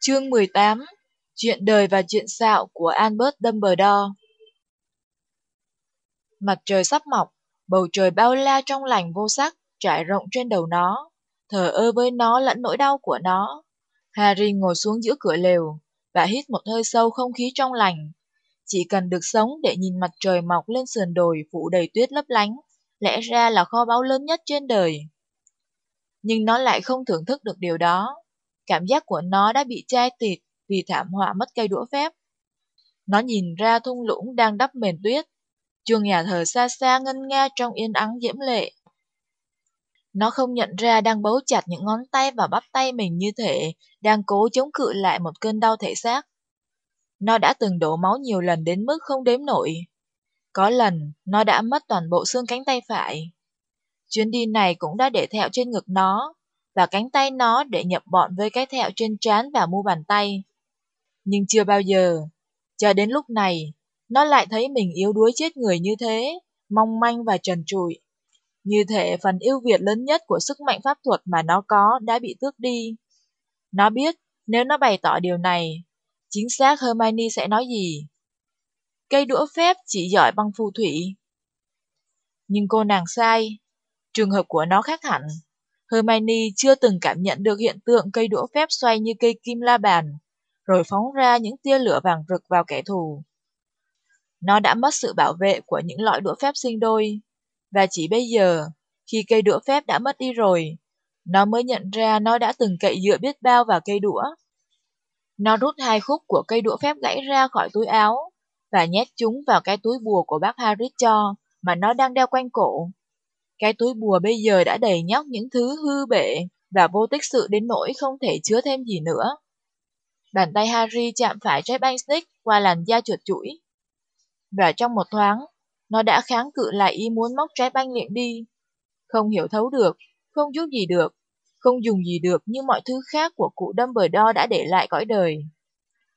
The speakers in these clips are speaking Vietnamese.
Chương 18 Chuyện đời và chuyện xạo của Albert Dumbledore Mặt trời sắp mọc, bầu trời bao la trong lành vô sắc, trải rộng trên đầu nó, thờ ơ với nó lẫn nỗi đau của nó. Harry ngồi xuống giữa cửa lều và hít một hơi sâu không khí trong lành. Chỉ cần được sống để nhìn mặt trời mọc lên sườn đồi phủ đầy tuyết lấp lánh, lẽ ra là kho báu lớn nhất trên đời. Nhưng nó lại không thưởng thức được điều đó. Cảm giác của nó đã bị chai tịt vì thảm họa mất cây đũa phép. Nó nhìn ra thung lũng đang đắp mền tuyết. Chuông nhà thờ xa xa ngân nga trong yên ắng diễm lệ. Nó không nhận ra đang bấu chặt những ngón tay và bắp tay mình như thể đang cố chống cự lại một cơn đau thể xác. Nó đã từng đổ máu nhiều lần đến mức không đếm nổi. Có lần, nó đã mất toàn bộ xương cánh tay phải. Chuyến đi này cũng đã để thẹo trên ngực nó, và cánh tay nó để nhập bọn với cái thẹo trên trán và mu bàn tay. Nhưng chưa bao giờ, cho đến lúc này, nó lại thấy mình yếu đuối chết người như thế, mong manh và trần trụi. Như thể phần ưu việt lớn nhất của sức mạnh pháp thuật mà nó có đã bị tước đi. Nó biết, nếu nó bày tỏ điều này, chính xác Hermione sẽ nói gì. Cây đũa phép chỉ giỏi băng phù thủy. Nhưng cô nàng sai, trường hợp của nó khác hẳn. Hermione chưa từng cảm nhận được hiện tượng cây đũa phép xoay như cây kim la bàn, rồi phóng ra những tia lửa vàng rực vào kẻ thù. Nó đã mất sự bảo vệ của những loại đũa phép sinh đôi, và chỉ bây giờ, khi cây đũa phép đã mất đi rồi, nó mới nhận ra nó đã từng cậy dựa biết bao vào cây đũa. Nó rút hai khúc của cây đũa phép gãy ra khỏi túi áo và nhét chúng vào cái túi bùa của bác Harris cho mà nó đang đeo quanh cổ. Cái túi bùa bây giờ đã đầy nhóc những thứ hư bệ và vô tích sự đến nỗi không thể chứa thêm gì nữa. Bàn tay Harry chạm phải trái banh snake qua làn da chuột chuỗi. Và trong một thoáng, nó đã kháng cự lại ý muốn móc trái banh liệng đi. Không hiểu thấu được, không giúp gì được, không dùng gì được như mọi thứ khác của cụ Dumbledore đã để lại cõi đời.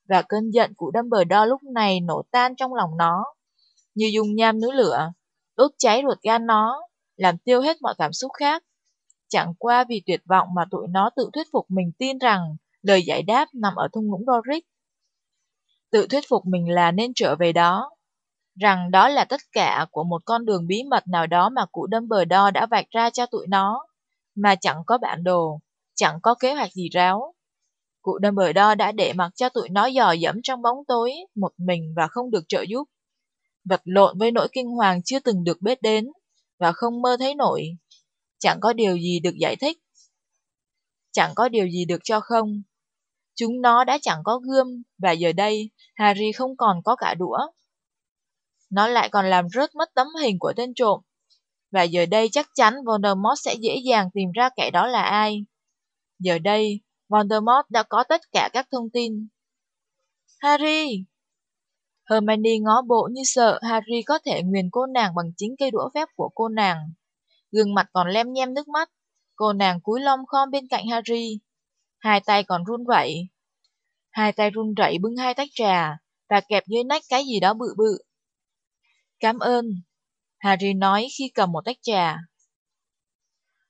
Và cơn giận của Dumbledore lúc này nổ tan trong lòng nó, như dùng nham núi lửa, đốt cháy ruột gan nó, làm tiêu hết mọi cảm xúc khác. Chẳng qua vì tuyệt vọng mà tụi nó tự thuyết phục mình tin rằng lời giải đáp nằm ở thung lũng Doric. Tự thuyết phục mình là nên trở về đó, rằng đó là tất cả của một con đường bí mật nào đó mà cụ Dumbledore đã vạch ra cho tụi nó, mà chẳng có bản đồ, chẳng có kế hoạch gì ráo. Cụ Dumbledore đã để mặc cho tụi nó dò dẫm trong bóng tối, một mình và không được trợ giúp. Vật lộn với nỗi kinh hoàng chưa từng được biết đến, và không mơ thấy nổi. Chẳng có điều gì được giải thích. Chẳng có điều gì được cho không. Chúng nó đã chẳng có gươm, và giờ đây, Harry không còn có cả đũa. Nó lại còn làm rớt mất tấm hình của tên trộm. Và giờ đây chắc chắn Voldemort sẽ dễ dàng tìm ra kẻ đó là ai. Giờ đây, Voldemort đã có tất cả các thông tin. Harry! Hermione ngó bộ như sợ Harry có thể nguyền cô nàng bằng chính cây đũa phép của cô nàng. Gương mặt còn lem nhem nước mắt, cô nàng cúi lom khom bên cạnh Harry. Hai tay còn run rẩy. Hai tay run rẩy bưng hai tách trà và kẹp dưới nách cái gì đó bự bự. Cảm ơn, Harry nói khi cầm một tách trà.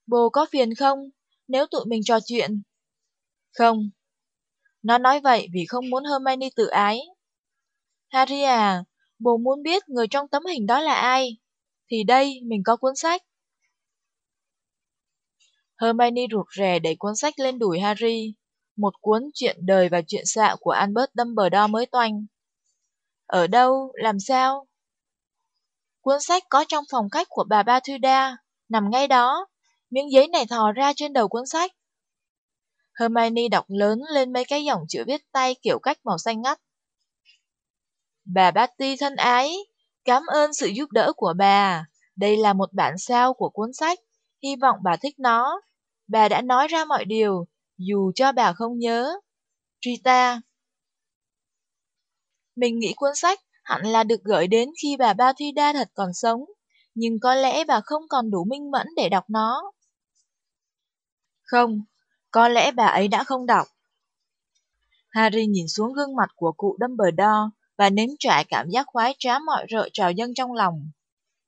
Bố có phiền không, nếu tụi mình trò chuyện? Không. Nó nói vậy vì không muốn Hermione tự ái. Harry à, bố muốn biết người trong tấm hình đó là ai. Thì đây, mình có cuốn sách. Hermione rụt rè đẩy cuốn sách lên đùi Harry. Một cuốn chuyện đời và chuyện xạ của Albert Dumbledore mới toanh. Ở đâu? Làm sao? Cuốn sách có trong phòng khách của bà Bathuda, nằm ngay đó. Miếng giấy này thò ra trên đầu cuốn sách. Hermione đọc lớn lên mấy cái dòng chữ viết tay kiểu cách màu xanh ngắt. Bà Patty thân ái, cảm ơn sự giúp đỡ của bà. Đây là một bản sao của cuốn sách, hy vọng bà thích nó. Bà đã nói ra mọi điều, dù cho bà không nhớ. Rita Mình nghĩ cuốn sách hẳn là được gửi đến khi bà Bathida thật còn sống, nhưng có lẽ bà không còn đủ minh mẫn để đọc nó. Không, có lẽ bà ấy đã không đọc. Harry nhìn xuống gương mặt của cụ Dumbledore và nếm trải cảm giác khoái trá mọi rợ trào dâng trong lòng.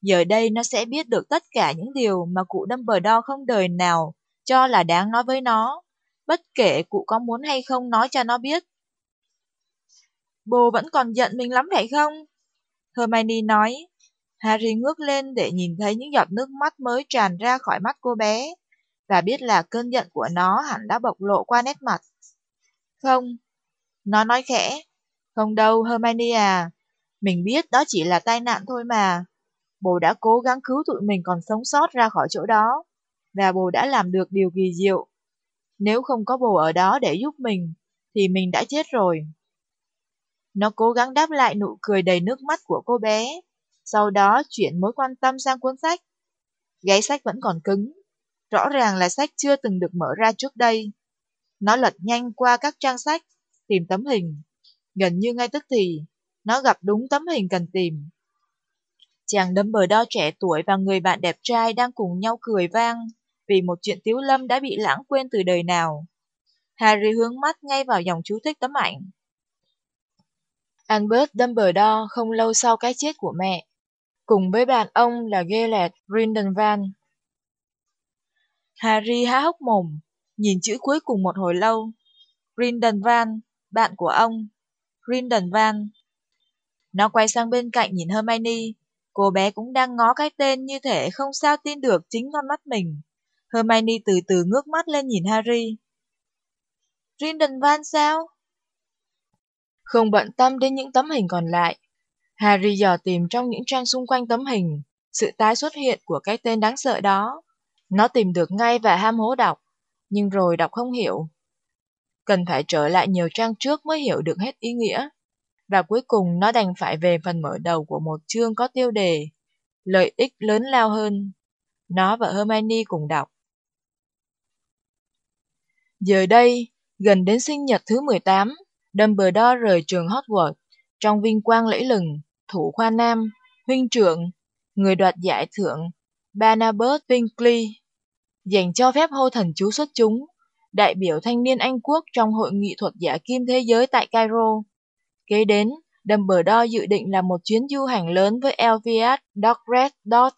Giờ đây nó sẽ biết được tất cả những điều mà cụ Dumbledore không đời nào cho là đáng nói với nó, bất kể cụ có muốn hay không nói cho nó biết. Bồ vẫn còn giận mình lắm phải không? Hermione nói. Harry ngước lên để nhìn thấy những giọt nước mắt mới tràn ra khỏi mắt cô bé, và biết là cơn giận của nó hẳn đã bộc lộ qua nét mặt. Không, nó nói khẽ. Không đâu, Hermione à, mình biết đó chỉ là tai nạn thôi mà. Bồ đã cố gắng cứu tụi mình còn sống sót ra khỏi chỗ đó, và bồ đã làm được điều kỳ diệu. Nếu không có bồ ở đó để giúp mình, thì mình đã chết rồi. Nó cố gắng đáp lại nụ cười đầy nước mắt của cô bé, sau đó chuyển mối quan tâm sang cuốn sách. Gáy sách vẫn còn cứng, rõ ràng là sách chưa từng được mở ra trước đây. Nó lật nhanh qua các trang sách, tìm tấm hình. Gần như ngay tức thì, nó gặp đúng tấm hình cần tìm. Chàng đâm bờ đo trẻ tuổi và người bạn đẹp trai đang cùng nhau cười vang vì một chuyện tiếu lâm đã bị lãng quên từ đời nào. Harry hướng mắt ngay vào dòng chú thích tấm ảnh. Albert Dumbledore không lâu sau cái chết của mẹ, cùng với bạn ông là Gellert Grindelwald. Harry há hốc mồm, nhìn chữ cuối cùng một hồi lâu. Grindelwald, bạn của ông. Grindelwald. Nó quay sang bên cạnh nhìn Hermione. Cô bé cũng đang ngó cái tên như thể không sao tin được chính con mắt mình. Hermione từ từ ngước mắt lên nhìn Harry. Grindelwald sao? Không bận tâm đến những tấm hình còn lại. Harry dò tìm trong những trang xung quanh tấm hình, sự tái xuất hiện của cái tên đáng sợ đó. Nó tìm được ngay và ham hố đọc, nhưng rồi đọc không hiểu. Cần phải trở lại nhiều trang trước mới hiểu được hết ý nghĩa. Và cuối cùng nó đành phải về phần mở đầu của một chương có tiêu đề Lợi ích lớn lao hơn. Nó và Hermione cùng đọc. Giờ đây, gần đến sinh nhật thứ 18, Dumbledore rời trường Hogwarts trong vinh quang lẫy lừng, thủ khoa nam, huynh trưởng, người đoạt giải thưởng Barnabas Bingley, dành cho phép hô thần chú xuất chúng, đại biểu thanh niên Anh quốc trong hội nghị thuật giả kim thế giới tại Cairo. Kế đến, Dumbledore dự định là một chuyến du hành lớn với Elviat Dogred Dot,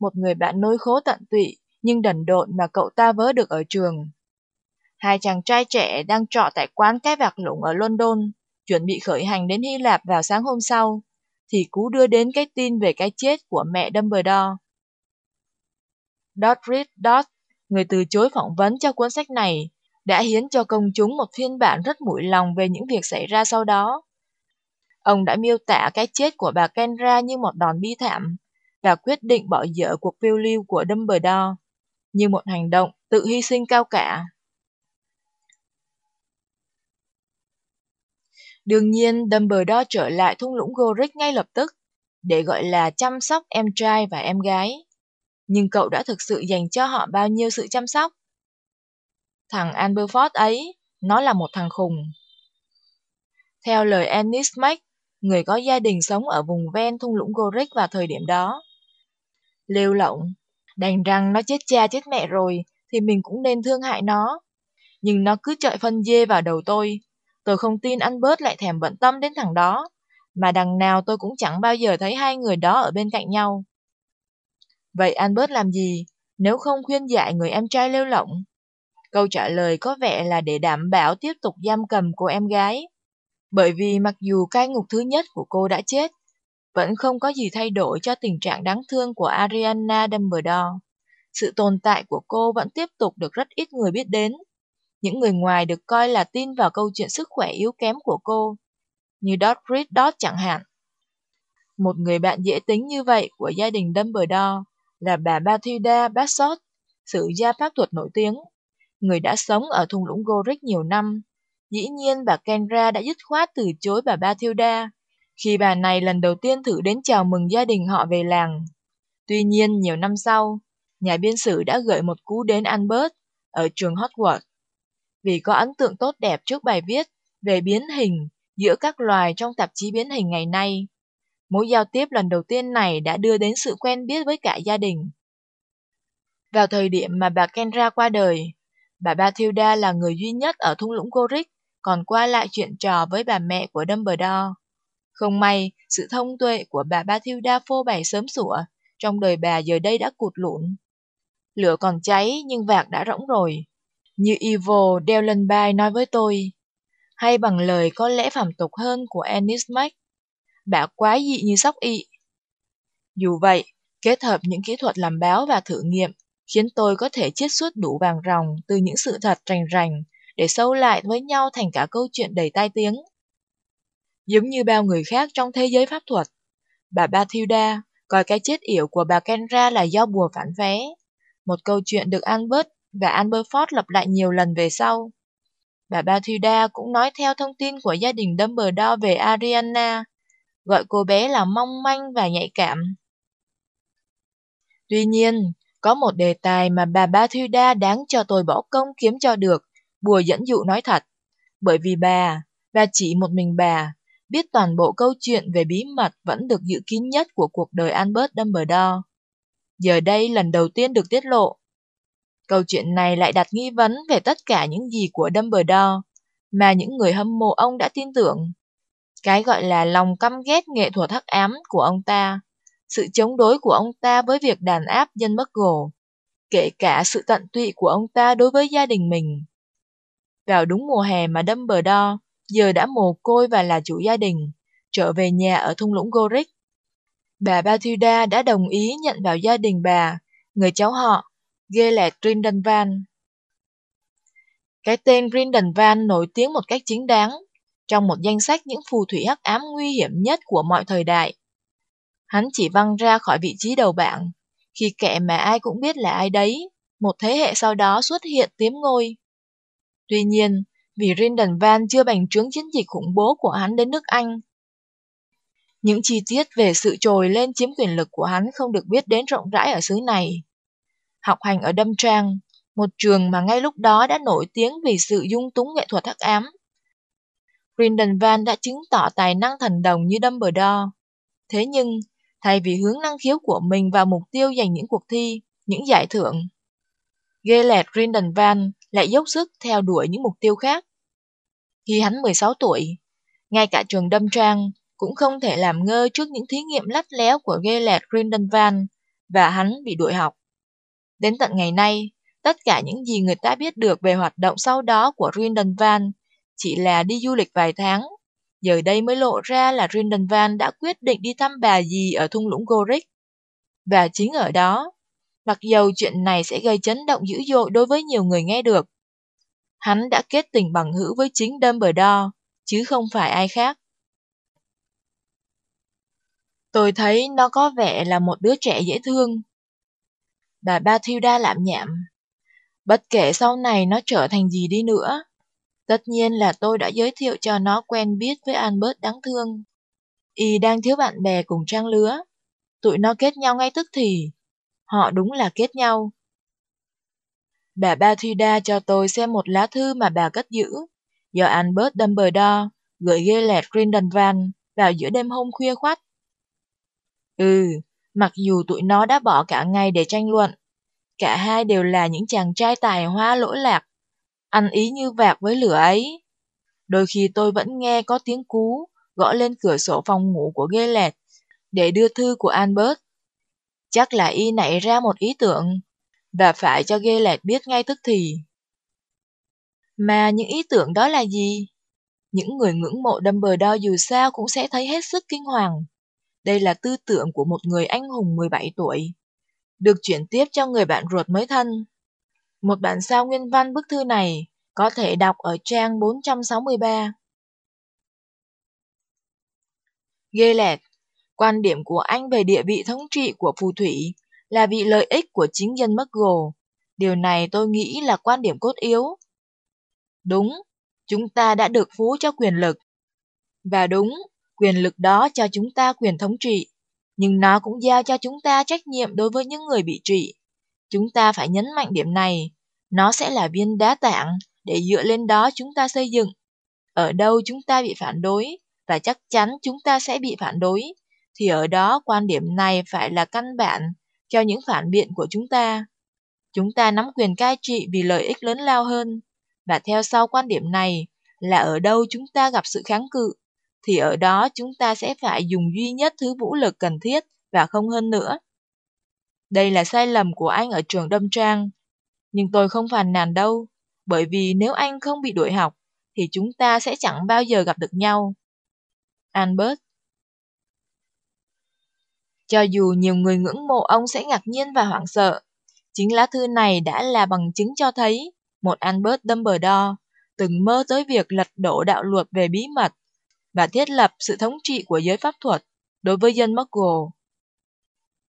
một người bạn nối khố tận tụy nhưng đần độn mà cậu ta vớ được ở trường. Hai chàng trai trẻ đang trọ tại quán cái vạc lủng ở London, chuẩn bị khởi hành đến Hy Lạp vào sáng hôm sau, thì cú đưa đến cái tin về cái chết của mẹ Dumbledore. Dodrid Dot, người từ chối phỏng vấn cho cuốn sách này, đã hiến cho công chúng một phiên bản rất mũi lòng về những việc xảy ra sau đó. Ông đã miêu tả cái chết của bà Kendra như một đòn bi thảm và quyết định bỏ dở cuộc phiêu lưu của Dumbledore như một hành động tự hy sinh cao cả. Đương nhiên, Dumbledore trở lại thung lũng Gorick ngay lập tức, để gọi là chăm sóc em trai và em gái. Nhưng cậu đã thực sự dành cho họ bao nhiêu sự chăm sóc? Thằng Amberford ấy, nó là một thằng khùng. Theo lời Ennis Mac, người có gia đình sống ở vùng ven thung lũng Gorick vào thời điểm đó. Lêu lộng, đành rằng nó chết cha chết mẹ rồi, thì mình cũng nên thương hại nó. Nhưng nó cứ chọi phân dê vào đầu tôi, Tôi không tin anh bớt lại thèm bận tâm đến thằng đó, mà đằng nào tôi cũng chẳng bao giờ thấy hai người đó ở bên cạnh nhau. Vậy anh bớt làm gì, nếu không khuyên dạy người em trai lêu lỏng? Câu trả lời có vẻ là để đảm bảo tiếp tục giam cầm cô em gái. Bởi vì mặc dù cai ngục thứ nhất của cô đã chết, vẫn không có gì thay đổi cho tình trạng đáng thương của Ariana Dumbledore. Sự tồn tại của cô vẫn tiếp tục được rất ít người biết đến, những người ngoài được coi là tin vào câu chuyện sức khỏe yếu kém của cô, như Dotfrid Dot chẳng hạn. Một người bạn dễ tính như vậy của gia đình Dumbledore là bà Bathilda Bassot, sử gia pháp thuật nổi tiếng, người đã sống ở thung lũng Gorick nhiều năm. Dĩ nhiên bà Kendra đã dứt khoát từ chối bà Bathilda khi bà này lần đầu tiên thử đến chào mừng gia đình họ về làng. Tuy nhiên, nhiều năm sau, nhà biên sử đã gửi một cú đến Albert ở trường Hogwarts vì có ấn tượng tốt đẹp trước bài viết về biến hình giữa các loài trong tạp chí biến hình ngày nay. Mối giao tiếp lần đầu tiên này đã đưa đến sự quen biết với cả gia đình. Vào thời điểm mà bà Kendra qua đời, bà Bathilda là người duy nhất ở thung lũng Gorick còn qua lại chuyện trò với bà mẹ của Dumbledore. Không may, sự thông tuệ của bà Bathilda phô bày sớm sủa, trong đời bà giờ đây đã cụt lụn. Lửa còn cháy nhưng vạc đã rỗng rồi. Như Ivo Dellenby nói với tôi, hay bằng lời có lẽ phàm tục hơn của Ennis Mac, bà quá dị như sóc ị. Dù vậy, kết hợp những kỹ thuật làm báo và thử nghiệm khiến tôi có thể chiết xuất đủ vàng ròng từ những sự thật rành rành để sâu lại với nhau thành cả câu chuyện đầy tai tiếng. Giống như bao người khác trong thế giới pháp thuật, bà Bathilda coi cái chết yểu của bà Kenra là do bùa phản vé. Một câu chuyện được Albert và Amberford lặp lại nhiều lần về sau. Bà Bathilda cũng nói theo thông tin của gia đình Dumbledore về Ariana, gọi cô bé là mong manh và nhạy cảm. Tuy nhiên, có một đề tài mà bà Bathilda đáng cho tôi bỏ công kiếm cho được, bùa dẫn dụ nói thật. Bởi vì bà, và chỉ một mình bà, biết toàn bộ câu chuyện về bí mật vẫn được giữ kín nhất của cuộc đời Albert Dumbledore. Giờ đây lần đầu tiên được tiết lộ. Câu chuyện này lại đặt nghi vấn về tất cả những gì của Dumbledore mà những người hâm mộ ông đã tin tưởng. Cái gọi là lòng căm ghét nghệ thuật hắc ám của ông ta, sự chống đối của ông ta với việc đàn áp dân Gồ, kể cả sự tận tụy của ông ta đối với gia đình mình. Vào đúng mùa hè mà đâm bờ đo, giờ đã mồ côi và là chủ gia đình, trở về nhà ở thung lũng Gorick. Bà Bathilda đã đồng ý nhận vào gia đình bà, người cháu họ, Gellert Grindelwald. Cái tên Grindelwald nổi tiếng một cách chính đáng, trong một danh sách những phù thủy hắc ám nguy hiểm nhất của mọi thời đại. Hắn chỉ văng ra khỏi vị trí đầu bảng, khi kẻ mà ai cũng biết là ai đấy, một thế hệ sau đó xuất hiện tiếm ngôi. Tuy nhiên, vì Rindon Van chưa bành trướng chiến dịch khủng bố của hắn đến nước Anh. Những chi tiết về sự trồi lên chiếm quyền lực của hắn không được biết đến rộng rãi ở xứ này. Học hành ở Đâm Trang, một trường mà ngay lúc đó đã nổi tiếng vì sự dung túng nghệ thuật hắc ám. Rindon Van đã chứng tỏ tài năng thần đồng như Dumbledore. Thế nhưng, thay vì hướng năng khiếu của mình vào mục tiêu giành những cuộc thi, những giải thưởng, Gellert Grindelwald lại dốc sức theo đuổi những mục tiêu khác. Khi hắn 16 tuổi, ngay cả trường đâm trang cũng không thể làm ngơ trước những thí nghiệm lắt léo của Gellert Grindelwald và hắn bị đuổi học. Đến tận ngày nay, tất cả những gì người ta biết được về hoạt động sau đó của Grindelwald chỉ là đi du lịch vài tháng. Giờ đây mới lộ ra là Grindelwald đã quyết định đi thăm bà gì ở thung lũng Gorick. Và chính ở đó, mặc dầu chuyện này sẽ gây chấn động dữ dội đối với nhiều người nghe được. Hắn đã kết tình bằng hữu với chính Dumbledore, chứ không phải ai khác. Tôi thấy nó có vẻ là một đứa trẻ dễ thương. Bà Bathilda lạm nhảm. Bất kể sau này nó trở thành gì đi nữa, tất nhiên là tôi đã giới thiệu cho nó quen biết với Albert đáng thương. Y đang thiếu bạn bè cùng trang lứa. Tụi nó kết nhau ngay tức thì. Họ đúng là kết nhau. Bà Bathilda cho tôi xem một lá thư mà bà cất giữ, do Albert Dumbledore gửi Gellert Grindelwald vào giữa đêm hôm khuya khoắt. Ừ, mặc dù tụi nó đã bỏ cả ngày để tranh luận, cả hai đều là những chàng trai tài hoa lỗi lạc, ăn ý như vạc với lửa ấy. Đôi khi tôi vẫn nghe có tiếng cú gõ lên cửa sổ phòng ngủ của Gellert để đưa thư của Albert. Chắc là y nảy ra một ý tưởng, và phải cho Gellert biết ngay tức thì. Mà những ý tưởng đó là gì? Những người ngưỡng mộ Dumbledore dù sao cũng sẽ thấy hết sức kinh hoàng. Đây là tư tưởng của một người anh hùng 17 tuổi, được chuyển tiếp cho người bạn ruột mới thân. Một bản sao nguyên văn bức thư này có thể đọc ở trang 463. ghê lẹt quan điểm của anh về địa vị thống trị của phù thủy là vì lợi ích của chính dân Muggle. Điều này tôi nghĩ là quan điểm cốt yếu. Đúng, chúng ta đã được phú cho quyền lực. Và đúng, quyền lực đó cho chúng ta quyền thống trị, nhưng nó cũng giao cho chúng ta trách nhiệm đối với những người bị trị. Chúng ta phải nhấn mạnh điểm này, nó sẽ là viên đá tảng để dựa lên đó chúng ta xây dựng. Ở đâu chúng ta bị phản đối, và chắc chắn chúng ta sẽ bị phản đối, thì ở đó quan điểm này phải là căn bản cho những phản biện của chúng ta. Chúng ta nắm quyền cai trị vì lợi ích lớn lao hơn, và theo sau quan điểm này là ở đâu chúng ta gặp sự kháng cự, thì ở đó chúng ta sẽ phải dùng duy nhất thứ vũ lực cần thiết và không hơn nữa. Đây là sai lầm của anh ở trường Đâm Trang, nhưng tôi không phàn nàn đâu, bởi vì nếu anh không bị đuổi học, thì chúng ta sẽ chẳng bao giờ gặp được nhau. Albert Cho dù nhiều người ngưỡng mộ ông sẽ ngạc nhiên và hoảng sợ, chính lá thư này đã là bằng chứng cho thấy một Albert Dumbledore từng mơ tới việc lật đổ đạo luật về bí mật và thiết lập sự thống trị của giới pháp thuật đối với dân Muggle.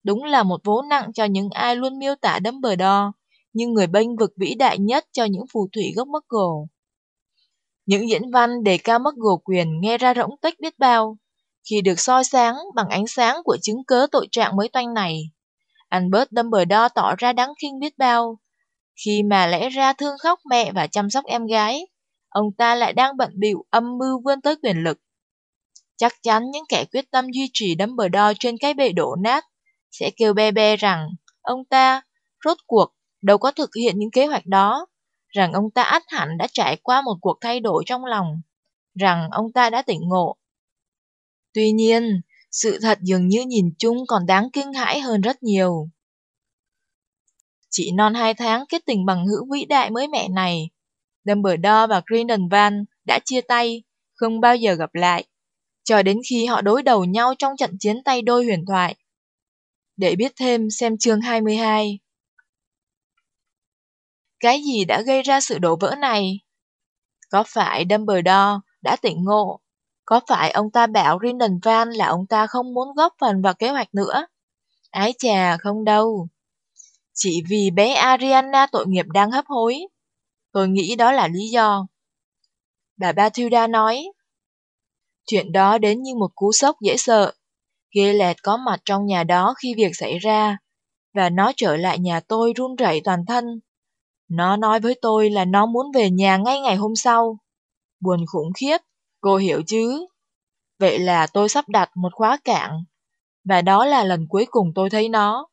Đúng là một vố nặng cho những ai luôn miêu tả Dumbledore như người bênh vực vĩ đại nhất cho những phù thủy gốc Muggle. Những diễn văn đề cao Muggle quyền nghe ra rỗng tích biết bao, khi được soi sáng bằng ánh sáng của chứng cớ tội trạng mới toanh này. Albert Dumbledore tỏ ra đáng khinh biết bao, khi mà lẽ ra thương khóc mẹ và chăm sóc em gái, ông ta lại đang bận bịu âm mưu vươn tới quyền lực. Chắc chắn những kẻ quyết tâm duy trì Dumbledore trên cái bệ đổ nát sẽ kêu be be rằng ông ta, rốt cuộc, đâu có thực hiện những kế hoạch đó, rằng ông ta ắt hẳn đã trải qua một cuộc thay đổi trong lòng, rằng ông ta đã tỉnh ngộ. Tuy nhiên, sự thật dường như nhìn chung còn đáng kinh hãi hơn rất nhiều. Chỉ non hai tháng kết tình bằng hữu vĩ đại mới mẹ này, Dumbledore và Grindelwald đã chia tay, không bao giờ gặp lại, cho đến khi họ đối đầu nhau trong trận chiến tay đôi huyền thoại. Để biết thêm xem chương 22. Cái gì đã gây ra sự đổ vỡ này? Có phải Dumbledore đã tỉnh ngộ? Có phải ông ta bảo Rindenvan là ông ta không muốn góp phần vào kế hoạch nữa? Ái chà, không đâu. Chỉ vì bé Ariana tội nghiệp đang hấp hối. Tôi nghĩ đó là lý do. Bà Bathilda nói. Chuyện đó đến như một cú sốc dễ sợ. Gillette có mặt trong nhà đó khi việc xảy ra, và nó trở lại nhà tôi run rẩy toàn thân. Nó nói với tôi là nó muốn về nhà ngay ngày hôm sau. Buồn khủng khiếp, cô hiểu chứ? Vậy là tôi sắp đặt một khóa cạn, và đó là lần cuối cùng tôi thấy nó.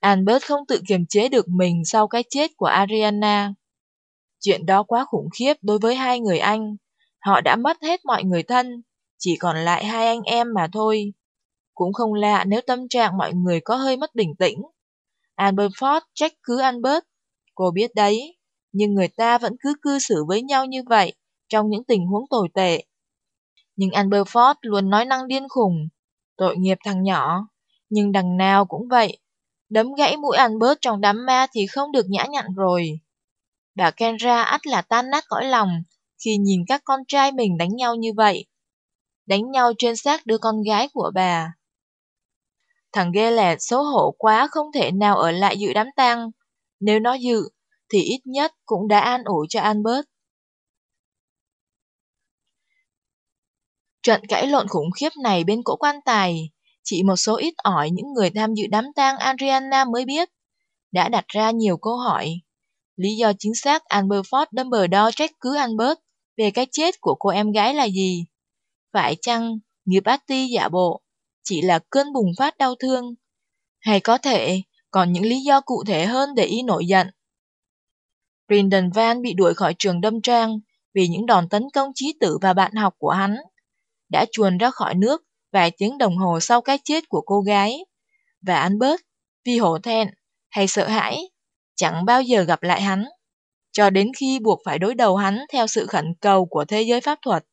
Albert không tự kiềm chế được mình sau cái chết của Ariana. Chuyện đó quá khủng khiếp đối với hai người anh. Họ đã mất hết mọi người thân, chỉ còn lại hai anh em mà thôi. Cũng không lạ nếu tâm trạng mọi người có hơi mất bình tĩnh. Albert Ford trách cứ Albert. Cô biết đấy, nhưng người ta vẫn cứ cư xử với nhau như vậy trong những tình huống tồi tệ. Nhưng Albert Ford luôn nói năng điên khùng. Tội nghiệp thằng nhỏ, nhưng đằng nào cũng vậy. Đấm gãy mũi Albert trong đám ma thì không được nhã nhặn rồi. Bà Kenra ắt là tan nát cõi lòng khi nhìn các con trai mình đánh nhau như vậy. Đánh nhau trên xác đứa con gái của bà. Thằng ghê là xấu hổ quá không thể nào ở lại dự đám tang. Nếu nó dự, thì ít nhất cũng đã an ủi cho Albert. Trận cãi lộn khủng khiếp này bên cỗ quan tài, chỉ một số ít ỏi những người tham dự đám tang Adriana mới biết, đã đặt ra nhiều câu hỏi. Lý do chính xác Albert Ford Dumbledore trách cứ Albert về cái chết của cô em gái là gì? Phải chăng như Patty giả bộ chỉ là cơn bùng phát đau thương? Hay có thể còn những lý do cụ thể hơn để ý nổi giận? Brendan Van bị đuổi khỏi trường đâm trang vì những đòn tấn công trí tử và bạn học của hắn. Đã chuồn ra khỏi nước vài tiếng đồng hồ sau cái chết của cô gái. Và anh bớt vì hổ thẹn hay sợ hãi, chẳng bao giờ gặp lại hắn, cho đến khi buộc phải đối đầu hắn theo sự khẩn cầu của thế giới pháp thuật.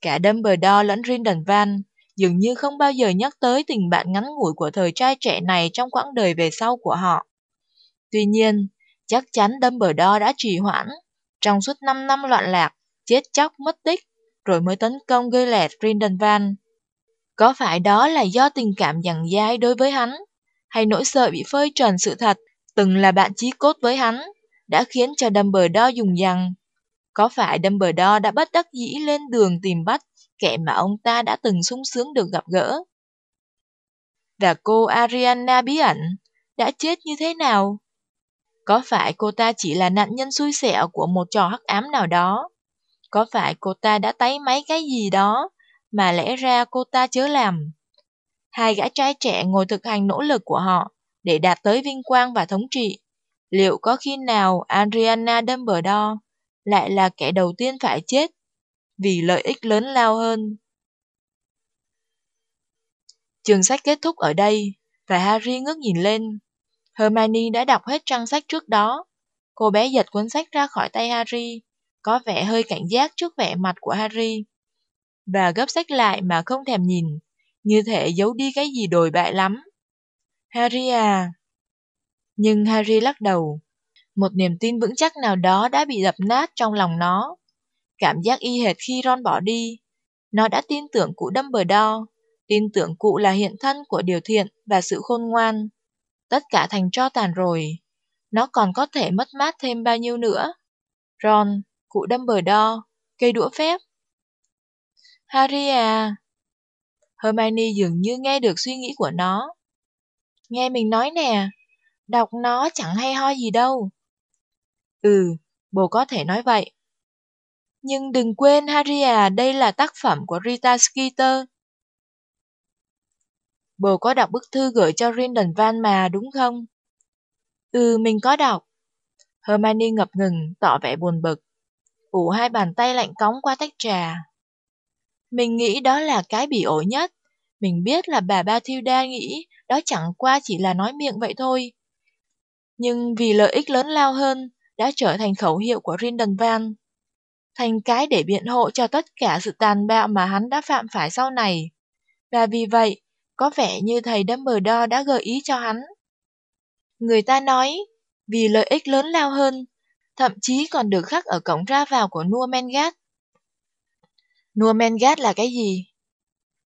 Cả Dumbledore lẫn Grindelwald dường như không bao giờ nhắc tới tình bạn ngắn ngủi của thời trai trẻ này trong quãng đời về sau của họ. Tuy nhiên, chắc chắn Dumbledore đã trì hoãn, trong suốt 5 năm loạn lạc, chết chóc mất tích, rồi mới tấn công gây lẹt Grindelwald. Có phải đó là do tình cảm dằn dai đối với hắn, hay nỗi sợ bị phơi trần sự thật từng là bạn chí cốt với hắn, đã khiến cho Dumbledore dùng dằn? Có phải Dumbledore đã bất đắc dĩ lên đường tìm bắt kẻ mà ông ta đã từng sung sướng được gặp gỡ? Và cô Ariana bí ẩn đã chết như thế nào? Có phải cô ta chỉ là nạn nhân xui xẻo của một trò hắc ám nào đó? Có phải cô ta đã tái máy cái gì đó mà lẽ ra cô ta chớ làm? Hai gã trai trẻ ngồi thực hành nỗ lực của họ để đạt tới vinh quang và thống trị. Liệu có khi nào Ariana Dumbledore lại là kẻ đầu tiên phải chết vì lợi ích lớn lao hơn? Trường sách kết thúc ở đây và Harry ngước nhìn lên. Hermione đã đọc hết trang sách trước đó. Cô bé giật cuốn sách ra khỏi tay Harry, có vẻ hơi cảnh giác trước vẻ mặt của Harry. Và gấp sách lại mà không thèm nhìn, như thể giấu đi cái gì đồi bại lắm. Harry à! Nhưng Harry lắc đầu. Một niềm tin vững chắc nào đó đã bị đập nát trong lòng nó. Cảm giác y hệt khi Ron bỏ đi. Nó đã tin tưởng cụ Dumbledore, tin tưởng cụ là hiện thân của điều thiện và sự khôn ngoan. Tất cả thành cho tàn rồi. Nó còn có thể mất mát thêm bao nhiêu nữa. Ron, cụ Dumbledore, cây đũa phép. Harry à! Hermione dường như nghe được suy nghĩ của nó. Nghe mình nói nè, đọc nó chẳng hay ho gì đâu. Ừ, bố có thể nói vậy. Nhưng đừng quên Haria đây là tác phẩm của Rita Skeeter. Bồ có đọc bức thư gửi cho Rindon Van mà, đúng không? Ừ, mình có đọc. Hermione ngập ngừng, tỏ vẻ buồn bực. ủ hai bàn tay lạnh cóng qua tách trà. Mình nghĩ đó là cái bị ổi nhất. Mình biết là bà Bathilda nghĩ đó chẳng qua chỉ là nói miệng vậy thôi. Nhưng vì lợi ích lớn lao hơn, đã trở thành khẩu hiệu của Rindon Van. Thành cái để biện hộ cho tất cả sự tàn bạo mà hắn đã phạm phải sau này. Và vì vậy, có vẻ như thầy Dumbledore đã gợi ý cho hắn. Người ta nói, vì lợi ích lớn lao hơn, thậm chí còn được khắc ở cổng ra vào của Nua Mengat. Là cái gì?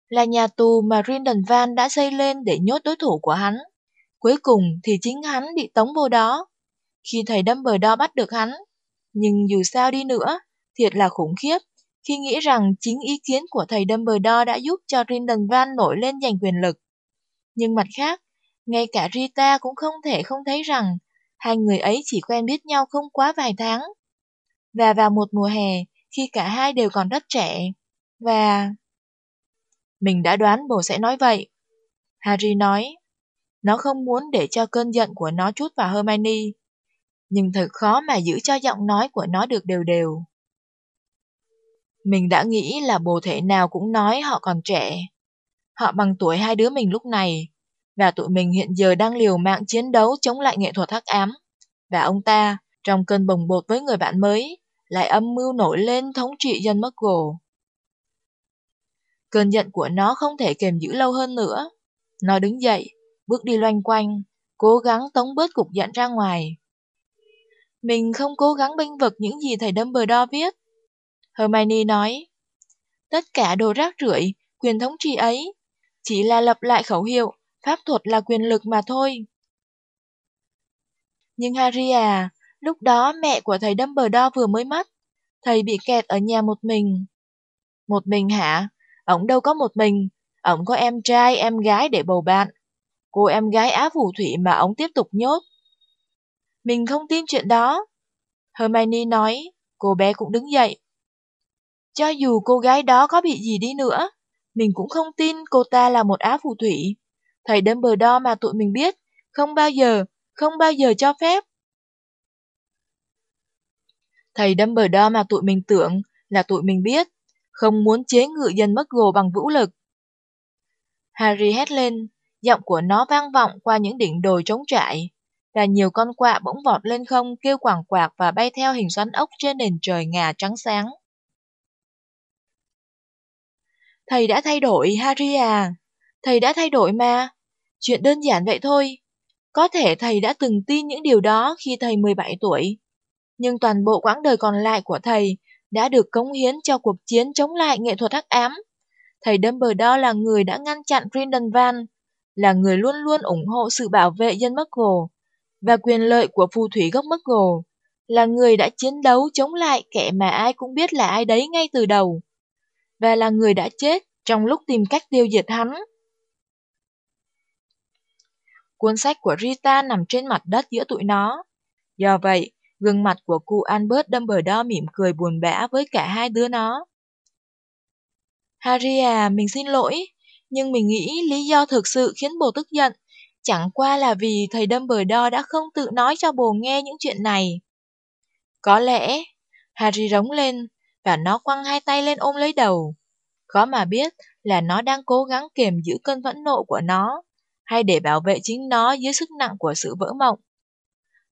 Là nhà tù mà Rindon Van đã xây lên để nhốt đối thủ của hắn. Cuối cùng thì chính hắn bị tống vô đó, khi thầy Dumbledore bắt được hắn. Nhưng dù sao đi nữa, thiệt là khủng khiếp, khi nghĩ rằng chính ý kiến của thầy Dumbledore đã giúp cho Rindenvan nổi lên giành quyền lực. Nhưng mặt khác, ngay cả Rita cũng không thể không thấy rằng hai người ấy chỉ quen biết nhau không quá vài tháng. Và vào một mùa hè, khi cả hai đều còn rất trẻ, và... Mình đã đoán bố sẽ nói vậy. Harry nói, nó không muốn để cho cơn giận của nó chút vào Hermione, nhưng thật khó mà giữ cho giọng nói của nó được đều đều. Mình đã nghĩ là bồ thể nào cũng nói họ còn trẻ. Họ bằng tuổi hai đứa mình lúc này, và tụi mình hiện giờ đang liều mạng chiến đấu chống lại nghệ thuật hắc ám. Và ông ta, trong cơn bồng bột với người bạn mới, lại âm mưu nổi lên thống trị dân Muggle. Cơn giận của nó không thể kềm giữ lâu hơn nữa. Nó đứng dậy, bước đi loanh quanh, cố gắng tống bớt cục giận ra ngoài. Mình không cố gắng bênh vực những gì thầy Dumbledore viết. Hermione nói, tất cả đồ rác rưởi, quyền thống trị ấy, chỉ là lập lại khẩu hiệu, pháp thuật là quyền lực mà thôi. Nhưng Harry à, lúc đó mẹ của thầy Dumbledore vừa mới mất, thầy bị kẹt ở nhà một mình. Một mình hả? Ổng đâu có một mình, ổng có em trai, em gái để bầu bạn. Cô em gái Á Phù Thủy mà ổng tiếp tục nhốt. Mình không tin chuyện đó. Hermione nói, cô bé cũng đứng dậy. Cho dù cô gái đó có bị gì đi nữa, mình cũng không tin cô ta là một Á Phù Thủy. Thầy Dumbledore mà tụi mình biết, không bao giờ, không bao giờ cho phép. Thầy Dumbledore mà tụi mình tưởng là tụi mình biết, không muốn chế ngự dân mất gồ bằng vũ lực. Harry hét lên, giọng của nó vang vọng qua những đỉnh đồi trống trải, và nhiều con quạ bỗng vọt lên không kêu quảng quạc và bay theo hình xoắn ốc trên nền trời ngà trắng sáng. Thầy đã thay đổi, Harry à. Thầy đã thay đổi mà. Chuyện đơn giản vậy thôi. Có thể thầy đã từng tin những điều đó khi thầy 17 tuổi. Nhưng toàn bộ quãng đời còn lại của thầy đã được cống hiến cho cuộc chiến chống lại nghệ thuật hắc ám. Thầy Dumbledore là người đã ngăn chặn Grindelwald, là người luôn luôn ủng hộ sự bảo vệ dân Muggle và quyền lợi của phù thủy gốc Muggle, là người đã chiến đấu chống lại kẻ mà ai cũng biết là ai đấy ngay từ đầu, và là người đã chết trong lúc tìm cách tiêu diệt hắn. Cuốn sách của Rita nằm trên mặt đất giữa tụi nó. Do vậy, gương mặt của cụ Albert Dumbledore mỉm cười buồn bã với cả hai đứa nó. Harry à, mình xin lỗi, nhưng mình nghĩ lý do thực sự khiến bồ tức giận chẳng qua là vì thầy Dumbledore đã không tự nói cho bồ nghe những chuyện này. Có lẽ, Harry rống lên, và nó quăng hai tay lên ôm lấy đầu. Khó mà biết là nó đang cố gắng kiềm giữ cơn phẫn nộ của nó, hay để bảo vệ chính nó dưới sức nặng của sự vỡ mộng.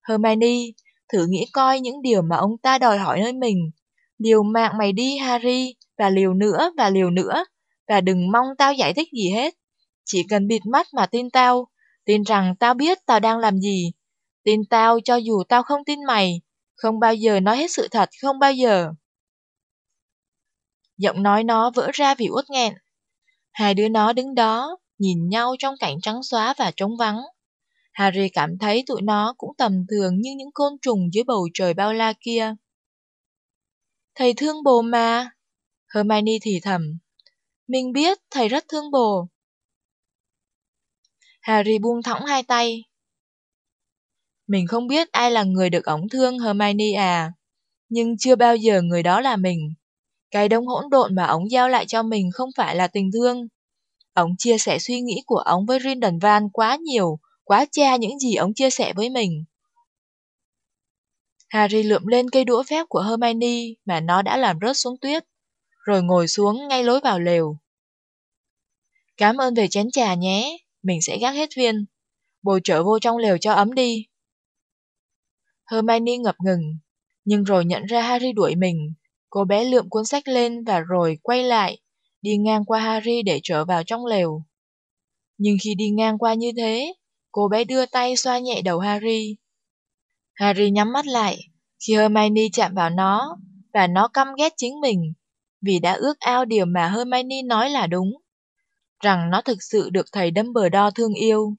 Hermione, thử nghĩ coi những điều mà ông ta đòi hỏi nơi mình. Liều mạng mày đi Harry, và liều nữa và liều nữa, và đừng mong tao giải thích gì hết. Chỉ cần bịt mắt mà tin tao, tin rằng tao biết tao đang làm gì. Tin tao cho dù tao không tin mày, không bao giờ nói hết sự thật, không bao giờ. Giọng nói nó vỡ ra vì uất nghẹn. Hai đứa nó đứng đó, nhìn nhau trong cảnh trắng xóa và trống vắng. Harry cảm thấy tụi nó cũng tầm thường như những côn trùng dưới bầu trời bao la kia. Thầy thương bồ mà. Hermione thì thầm. Mình biết thầy rất thương bồ. Harry buông thõng hai tay. Mình không biết ai là người được ổng thương Hermione à, nhưng chưa bao giờ người đó là mình. Cái đống hỗn độn mà ống giao lại cho mình không phải là tình thương. ống chia sẻ suy nghĩ của ống với Rindelvan quá nhiều, quá cha những gì ống chia sẻ với mình. Harry lượm lên cây đũa phép của Hermione mà nó đã làm rớt xuống tuyết, rồi ngồi xuống ngay lối vào lều. Cảm ơn về chén trà nhé, mình sẽ gác hết viên. Bồi trở vô trong lều cho ấm đi. Hermione ngập ngừng, nhưng rồi nhận ra Harry đuổi mình. Cô bé lượm cuốn sách lên và rồi quay lại, đi ngang qua Harry để trở vào trong lều. Nhưng khi đi ngang qua như thế, cô bé đưa tay xoa nhẹ đầu Harry. Harry nhắm mắt lại khi Hermione chạm vào nó, và nó căm ghét chính mình, vì đã ước ao điều mà Hermione nói là đúng, rằng nó thực sự được thầy Dumbledore thương yêu.